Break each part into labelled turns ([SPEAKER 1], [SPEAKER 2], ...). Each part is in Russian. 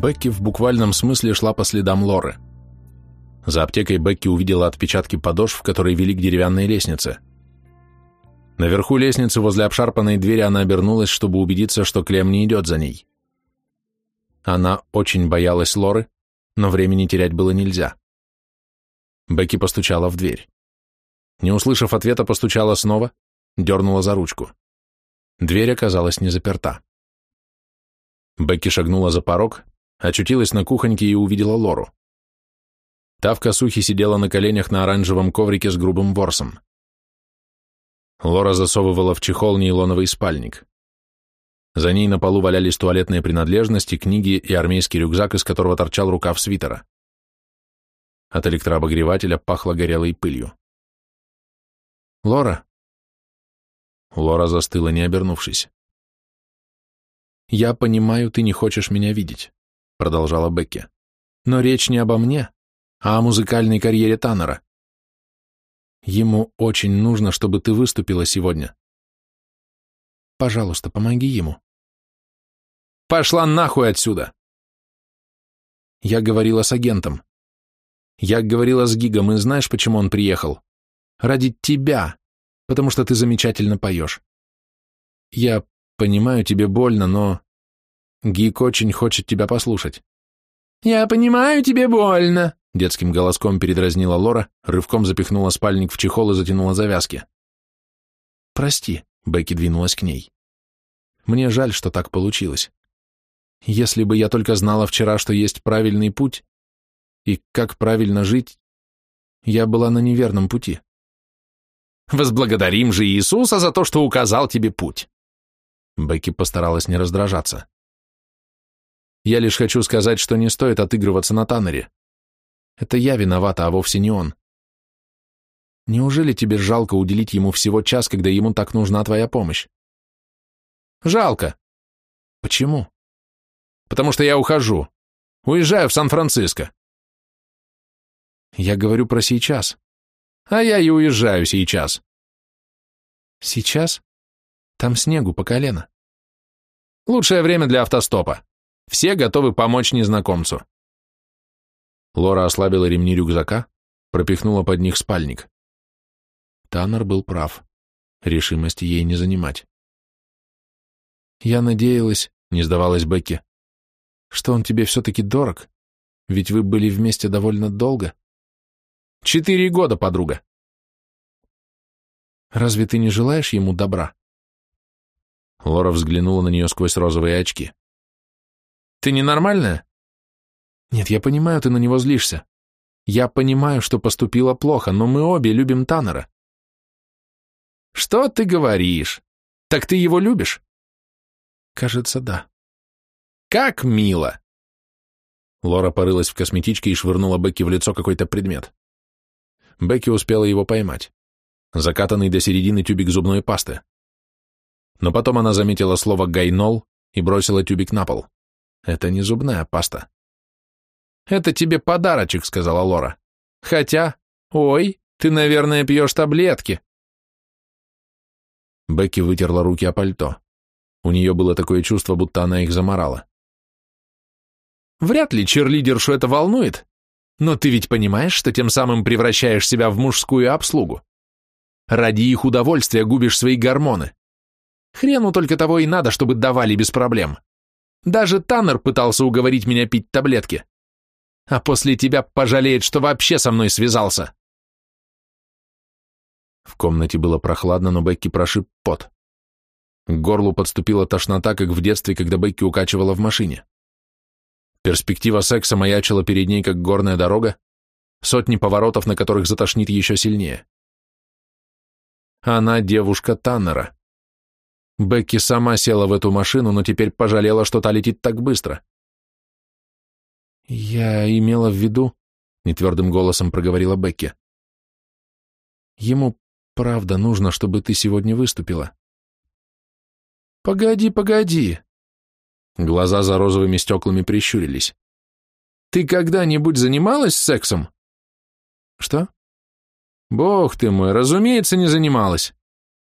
[SPEAKER 1] Бекки в буквальном смысле шла по следам Лоры. За аптекой Бекки увидела отпечатки подошв, которые вели к деревянной лестнице. Наверху лестницы возле обшарпанной двери она обернулась, чтобы убедиться, что Клем не идет за ней. Она очень боялась Лоры, но времени терять было нельзя. Бекки постучала в дверь. Не услышав ответа, постучала снова, дернула за ручку. Дверь оказалась не заперта. Бекки шагнула за порог, очутилась на кухоньке и увидела Лору. Та в косухе сидела на коленях на оранжевом коврике с грубым ворсом. Лора засовывала в чехол нейлоновый спальник. За ней на полу валялись туалетные принадлежности, книги и армейский рюкзак, из которого торчал рукав свитера. От электрообогревателя пахло горелой пылью. «Лора!» Лора застыла, не обернувшись. «Я понимаю, ты не хочешь меня видеть. — продолжала Бекки. «Но речь не обо мне, а о музыкальной карьере Таннера. Ему очень нужно, чтобы ты выступила сегодня. Пожалуйста, помоги ему». «Пошла нахуй отсюда!» Я говорила с агентом. Я говорила с Гигом, и знаешь, почему он приехал? Ради тебя, потому что ты замечательно поешь. Я понимаю, тебе больно, но Гик очень хочет тебя послушать. «Я понимаю, тебе больно», — детским голоском передразнила Лора, рывком запихнула спальник в чехол и затянула завязки. «Прости», — Бекки двинулась к ней. «Мне жаль, что так получилось. Если бы я только знала вчера, что есть правильный путь и как правильно жить, я была на неверном пути».
[SPEAKER 2] «Возблагодарим же Иисуса за то, что указал тебе путь!»
[SPEAKER 1] Бекки постаралась не раздражаться. Я лишь хочу сказать, что не стоит отыгрываться на Таннере. Это я виновата, а вовсе не он. Неужели тебе жалко уделить ему всего час, когда ему так нужна твоя помощь?
[SPEAKER 2] Жалко.
[SPEAKER 1] Почему?
[SPEAKER 2] Потому что я ухожу. Уезжаю в Сан-Франциско.
[SPEAKER 1] Я говорю про сейчас.
[SPEAKER 2] А я и уезжаю сейчас.
[SPEAKER 1] Сейчас? Там снегу по колено.
[SPEAKER 2] Лучшее время для автостопа. Все готовы помочь незнакомцу».
[SPEAKER 1] Лора ослабила ремни рюкзака, пропихнула под них спальник. Таннер был прав. Решимости ей не занимать. «Я надеялась», — не сдавалась Бекки, — «что он тебе все-таки дорог, ведь вы были вместе довольно долго».
[SPEAKER 2] «Четыре года, подруга».
[SPEAKER 1] «Разве ты не желаешь ему добра?» Лора взглянула на нее сквозь розовые очки.
[SPEAKER 2] Ты ненормальная?
[SPEAKER 1] Нет, я понимаю, ты на него злишься. Я понимаю, что поступило плохо, но мы обе любим Таннера.
[SPEAKER 2] Что ты говоришь? Так ты его любишь?
[SPEAKER 1] Кажется, да.
[SPEAKER 2] Как мило!
[SPEAKER 1] Лора порылась в косметичке и швырнула Бекки в лицо какой-то предмет. Бекки успела его поймать. Закатанный до середины тюбик зубной пасты. Но потом она заметила слово «гайнол» и бросила тюбик на пол. Это не зубная паста.
[SPEAKER 2] Это тебе подарочек, сказала Лора. Хотя, ой, ты, наверное, пьешь таблетки.
[SPEAKER 1] Бекки вытерла руки о пальто. У нее было такое чувство, будто она их заморала.
[SPEAKER 2] Вряд ли черлидершу это волнует, но ты ведь понимаешь, что тем самым превращаешь себя в мужскую обслугу. Ради их удовольствия губишь свои гормоны. Хрену только того и надо, чтобы давали без проблем. Даже Таннер пытался уговорить меня пить таблетки. А после тебя пожалеет, что вообще со мной связался.
[SPEAKER 1] В комнате было прохладно, но Бекки прошиб пот. К горлу подступила тошнота, как в детстве, когда Бекки укачивала в машине. Перспектива секса маячила перед ней, как горная дорога, сотни поворотов, на которых затошнит еще сильнее. Она девушка Таннера. Бекки сама села в эту машину, но теперь пожалела, что та летит так быстро. «Я имела в виду...» — нетвердым голосом проговорила Бекки. «Ему правда нужно, чтобы ты сегодня выступила».
[SPEAKER 2] «Погоди, погоди!»
[SPEAKER 1] Глаза за розовыми стеклами прищурились.
[SPEAKER 2] «Ты когда-нибудь занималась сексом?»
[SPEAKER 1] «Что?»
[SPEAKER 2] «Бог ты мой, разумеется, не занималась.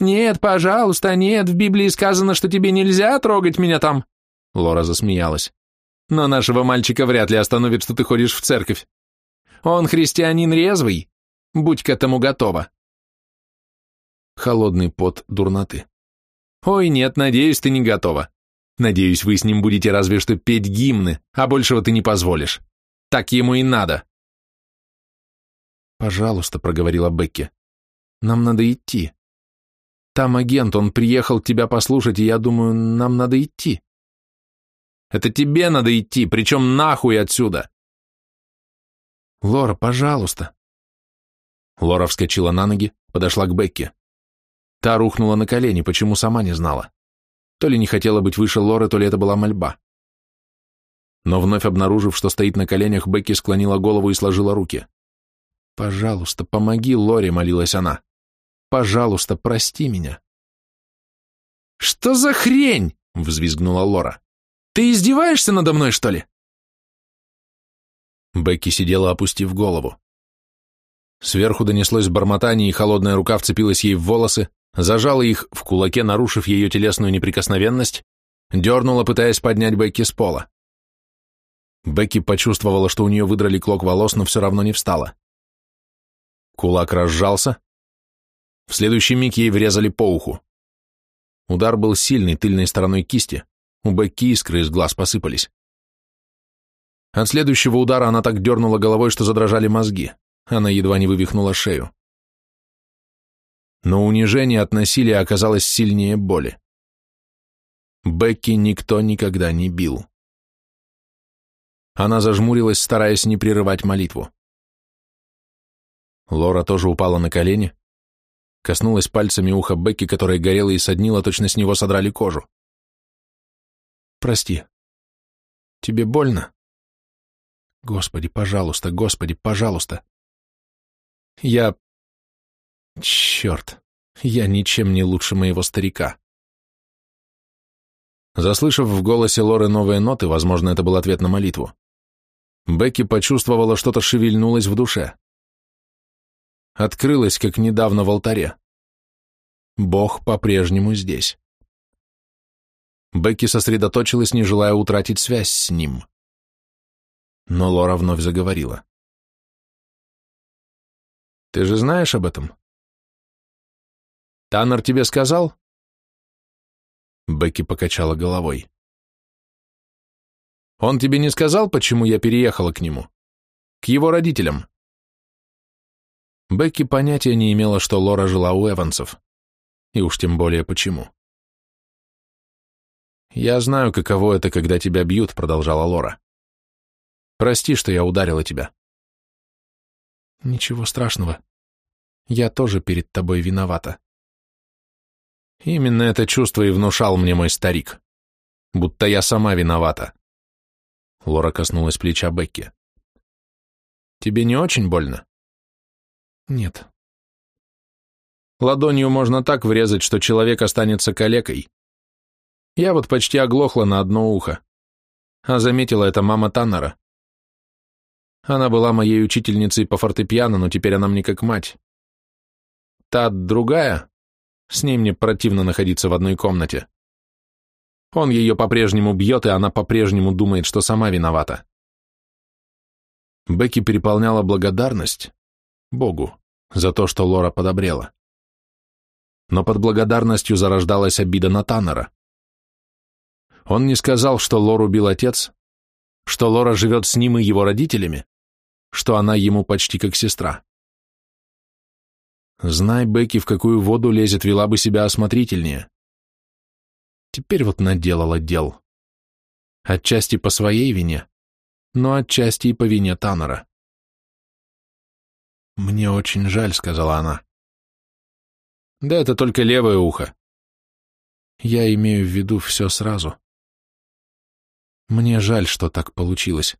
[SPEAKER 2] «Нет, пожалуйста, нет, в Библии сказано, что тебе нельзя трогать меня там!»
[SPEAKER 1] Лора засмеялась.
[SPEAKER 2] «Но нашего мальчика вряд ли остановит, что ты ходишь в церковь. Он христианин резвый. Будь к этому готова!»
[SPEAKER 1] Холодный пот дурноты.
[SPEAKER 2] «Ой, нет, надеюсь, ты не готова. Надеюсь, вы с ним будете разве что петь гимны, а большего ты не позволишь. Так ему и надо!»
[SPEAKER 1] «Пожалуйста», — проговорила Бекки, — «нам надо идти». Там агент, он приехал тебя послушать, и я думаю, нам надо идти.
[SPEAKER 2] Это тебе надо идти, причем нахуй отсюда.
[SPEAKER 1] Лора, пожалуйста. Лора вскочила на ноги, подошла к Бекке. Та рухнула на колени, почему сама не знала. То ли не хотела быть выше Лоры, то ли это была мольба. Но вновь обнаружив, что стоит на коленях, Бекки склонила голову и сложила руки. «Пожалуйста, помоги Лоре», — молилась она. Пожалуйста, прости меня».
[SPEAKER 2] «Что за хрень?» — взвизгнула Лора. «Ты издеваешься надо мной, что ли?»
[SPEAKER 1] Бекки сидела, опустив голову. Сверху донеслось бормотание, и холодная рука вцепилась ей в волосы, зажала их в кулаке, нарушив ее телесную неприкосновенность, дернула, пытаясь поднять Бекки с пола. Бекки почувствовала, что у нее выдрали клок волос, но все равно не встала. Кулак разжался, в следующий миг ей врезали по уху. Удар был сильный, тыльной стороной кисти. У Бекки искры из глаз посыпались. От следующего удара она так дернула головой, что задрожали мозги. Она едва не вывихнула шею. Но унижение от насилия оказалось сильнее боли. Бекки никто никогда не бил. Она зажмурилась, стараясь не прерывать молитву. Лора тоже упала на колени, коснулась пальцами уха Бекки, которая горела и соднила, точно с него содрали кожу. «Прости. Тебе больно?» «Господи, пожалуйста, Господи, пожалуйста!» «Я... Черт, я ничем не лучше моего старика!» Заслышав в голосе Лоры новые ноты, возможно, это был ответ на молитву, Бекки почувствовала, что-то шевельнулось в душе открылась, как недавно в алтаре. Бог по-прежнему здесь. Бекки сосредоточилась, не желая утратить связь с ним. Но Лора вновь заговорила. «Ты же знаешь об этом?» «Таннер тебе сказал?» Бекки покачала головой. «Он тебе не сказал, почему я переехала к нему? К его родителям?» Бекки понятия не имела, что Лора жила у Эвансов. И уж тем более почему. «Я знаю, каково это, когда тебя бьют», — продолжала Лора. «Прости, что я ударила тебя». «Ничего страшного. Я тоже перед тобой виновата». Именно это чувство и внушал мне мой старик. Будто я сама виновата. Лора коснулась плеча Бекки. «Тебе не очень больно?» Нет. Ладонью можно так врезать, что человек останется калекой. Я вот почти оглохла на одно ухо. А заметила это мама Таннера. Она была моей учительницей по фортепиано, но теперь она мне как мать. Та другая, с ней мне противно находиться в одной комнате. Он ее по-прежнему бьет, и она по-прежнему думает, что сама виновата. Бекки переполняла благодарность, Богу, за то, что Лора подобрела. Но под благодарностью зарождалась обида на Таннера. Он не сказал, что Лору убил отец, что Лора живет с ним и его родителями, что она ему почти как сестра. Знай, Бекки, в какую воду лезет, вела бы себя осмотрительнее. Теперь вот наделала дел. Отчасти по своей вине, но отчасти и по вине Таннера. Мне очень жаль, сказала она. Да это только левое ухо. Я имею в виду все сразу. Мне жаль, что так получилось.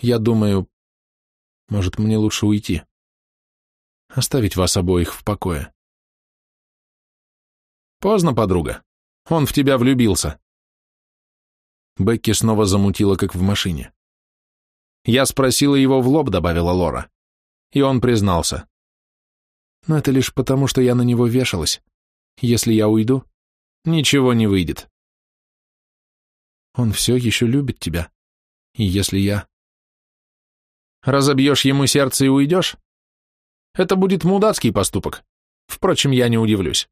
[SPEAKER 1] Я думаю, может, мне лучше уйти. Оставить вас обоих в покое. Поздно, подруга. Он в тебя влюбился. Бекки снова замутила, как в машине. Я спросила его в лоб, добавила Лора и он признался. Но это лишь потому, что я на него вешалась. Если я уйду, ничего не выйдет.
[SPEAKER 2] Он все еще любит тебя. И если я... Разобьешь ему сердце и уйдешь? Это будет мудацкий поступок. Впрочем, я не удивлюсь.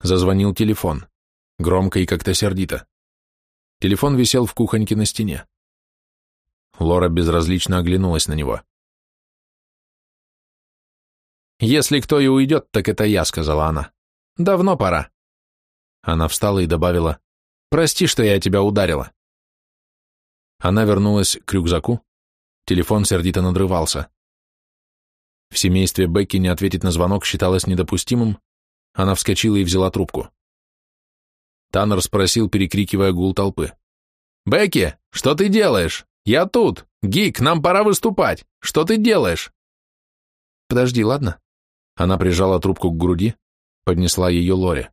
[SPEAKER 1] Зазвонил телефон. Громко и как-то сердито. Телефон висел в кухоньке на стене. Лора безразлично оглянулась на него.
[SPEAKER 2] Если кто и уйдет, так это я», — сказала она. «Давно пора».
[SPEAKER 1] Она встала и добавила,
[SPEAKER 2] «Прости, что я тебя ударила».
[SPEAKER 1] Она вернулась к рюкзаку. Телефон сердито надрывался. В семействе Бекки не ответить на звонок считалось недопустимым. Она вскочила и взяла трубку. Таннер спросил, перекрикивая гул толпы.
[SPEAKER 2] «Бекки, что ты делаешь? Я тут! Гик, нам пора выступать! Что ты делаешь?»
[SPEAKER 1] «Подожди, ладно?» Она прижала трубку к груди, поднесла ее Лоре.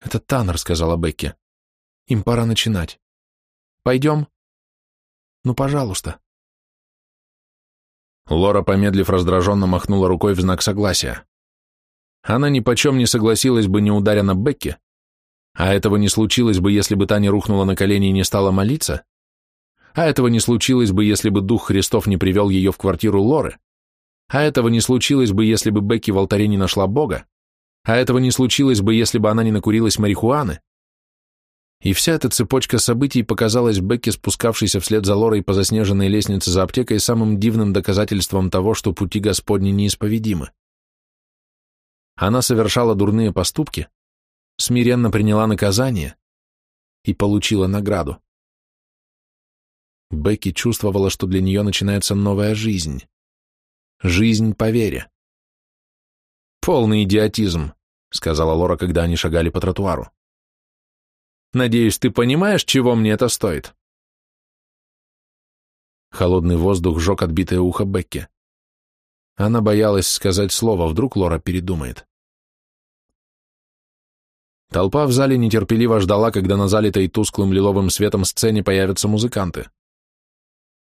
[SPEAKER 1] «Это Таннер», — сказала Бекки. «Им пора начинать. Пойдем?» «Ну, пожалуйста». Лора, помедлив раздраженно, махнула рукой в знак согласия. Она ни почем не согласилась бы, не ударя на Бекки, а этого не случилось бы, если бы Таня рухнула на колени и не стала молиться, а этого не случилось бы, если бы Дух Христов не привел ее в квартиру Лоры, а этого не случилось бы, если бы Бекки в алтаре не нашла Бога. А этого не случилось бы, если бы она не накурилась марихуаны. И вся эта цепочка событий показалась Бекке, спускавшейся вслед за Лорой по заснеженной лестнице за аптекой, самым дивным доказательством того, что пути Господни неисповедимы. Она совершала дурные поступки, смиренно приняла наказание и получила награду. Бекки чувствовала, что для нее начинается новая жизнь. Жизнь по вере.
[SPEAKER 2] Полный идиотизм, сказала Лора, когда они шагали по тротуару. Надеюсь, ты понимаешь, чего мне это стоит.
[SPEAKER 1] Холодный воздух жег отбитое ухо Бекки. Она боялась сказать слово, вдруг Лора передумает. Толпа в зале нетерпеливо ждала, когда на залитой тусклым лиловым светом сцене появятся музыканты.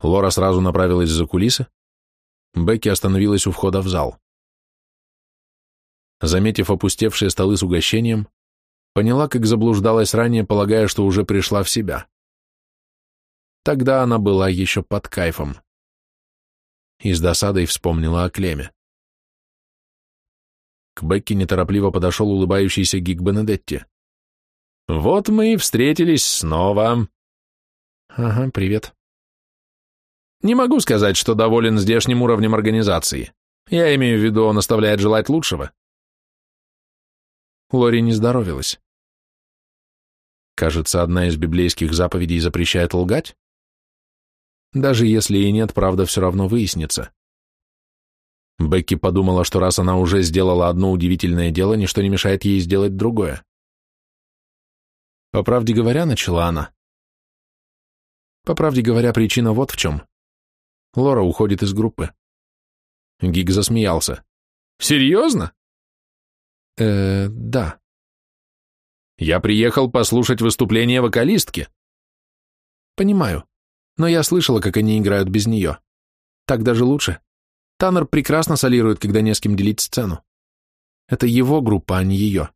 [SPEAKER 1] Лора сразу направилась за кулисы, Бекки остановилась у входа в зал. Заметив опустевшие столы с угощением, поняла, как заблуждалась ранее, полагая, что уже пришла в себя. Тогда она была еще под кайфом. И с досадой вспомнила о Клеме. К Бекке неторопливо подошел улыбающийся Гиг Бенедетти.
[SPEAKER 2] «Вот мы и встретились снова».
[SPEAKER 1] «Ага, привет»,
[SPEAKER 2] не могу сказать, что доволен здешним уровнем организации. Я имею в виду, он оставляет желать лучшего.
[SPEAKER 1] Лори не здоровилась. Кажется, одна из библейских заповедей запрещает лгать? Даже если и нет, правда все равно выяснится. Бекки подумала, что раз она уже сделала одно удивительное дело, ничто не мешает ей сделать другое. По правде говоря, начала она. По правде говоря, причина вот в чем. Лора уходит из группы. Гиг засмеялся.
[SPEAKER 2] Серьезно?
[SPEAKER 1] Э, да.
[SPEAKER 2] Я приехал послушать выступление вокалистки.
[SPEAKER 1] Понимаю. Но я слышала, как они играют без нее. Так даже лучше. Таннер прекрасно солирует, когда не с кем делить сцену. Это его группа, а не ее.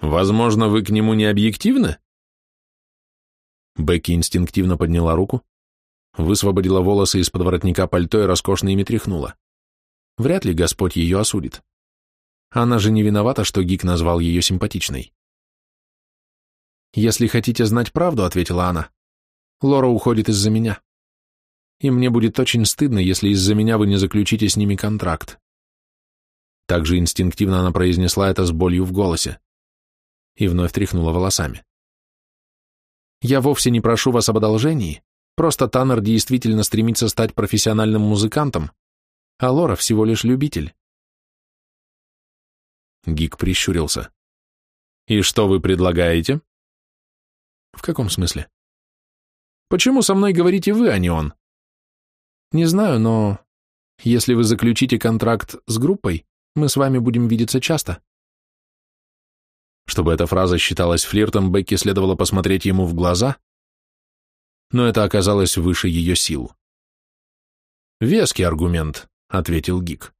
[SPEAKER 2] Возможно, вы к нему не объективны?
[SPEAKER 1] Бекки инстинктивно подняла руку, высвободила волосы из-под воротника пальто и роскошно ими тряхнула. Вряд ли Господь ее осудит. Она же не виновата, что Гик назвал ее симпатичной. «Если хотите знать правду», — ответила она, — «Лора уходит из-за меня. И мне будет очень стыдно, если из-за меня вы не заключите с ними контракт». Также инстинктивно она произнесла это с болью в голосе и вновь тряхнула волосами. «Я вовсе не прошу вас об одолжении, Просто Таннер действительно стремится стать профессиональным музыкантом, а Лора всего лишь любитель. Гик прищурился.
[SPEAKER 2] «И что вы предлагаете?»
[SPEAKER 1] «В каком смысле?»
[SPEAKER 2] «Почему со мной говорите вы, а не он?»
[SPEAKER 1] «Не знаю, но если вы заключите контракт с группой, мы с вами будем видеться часто». Чтобы эта фраза считалась флиртом, Бекки следовало посмотреть ему в глаза, но это оказалось выше ее сил. «Веский аргумент», — ответил Гик.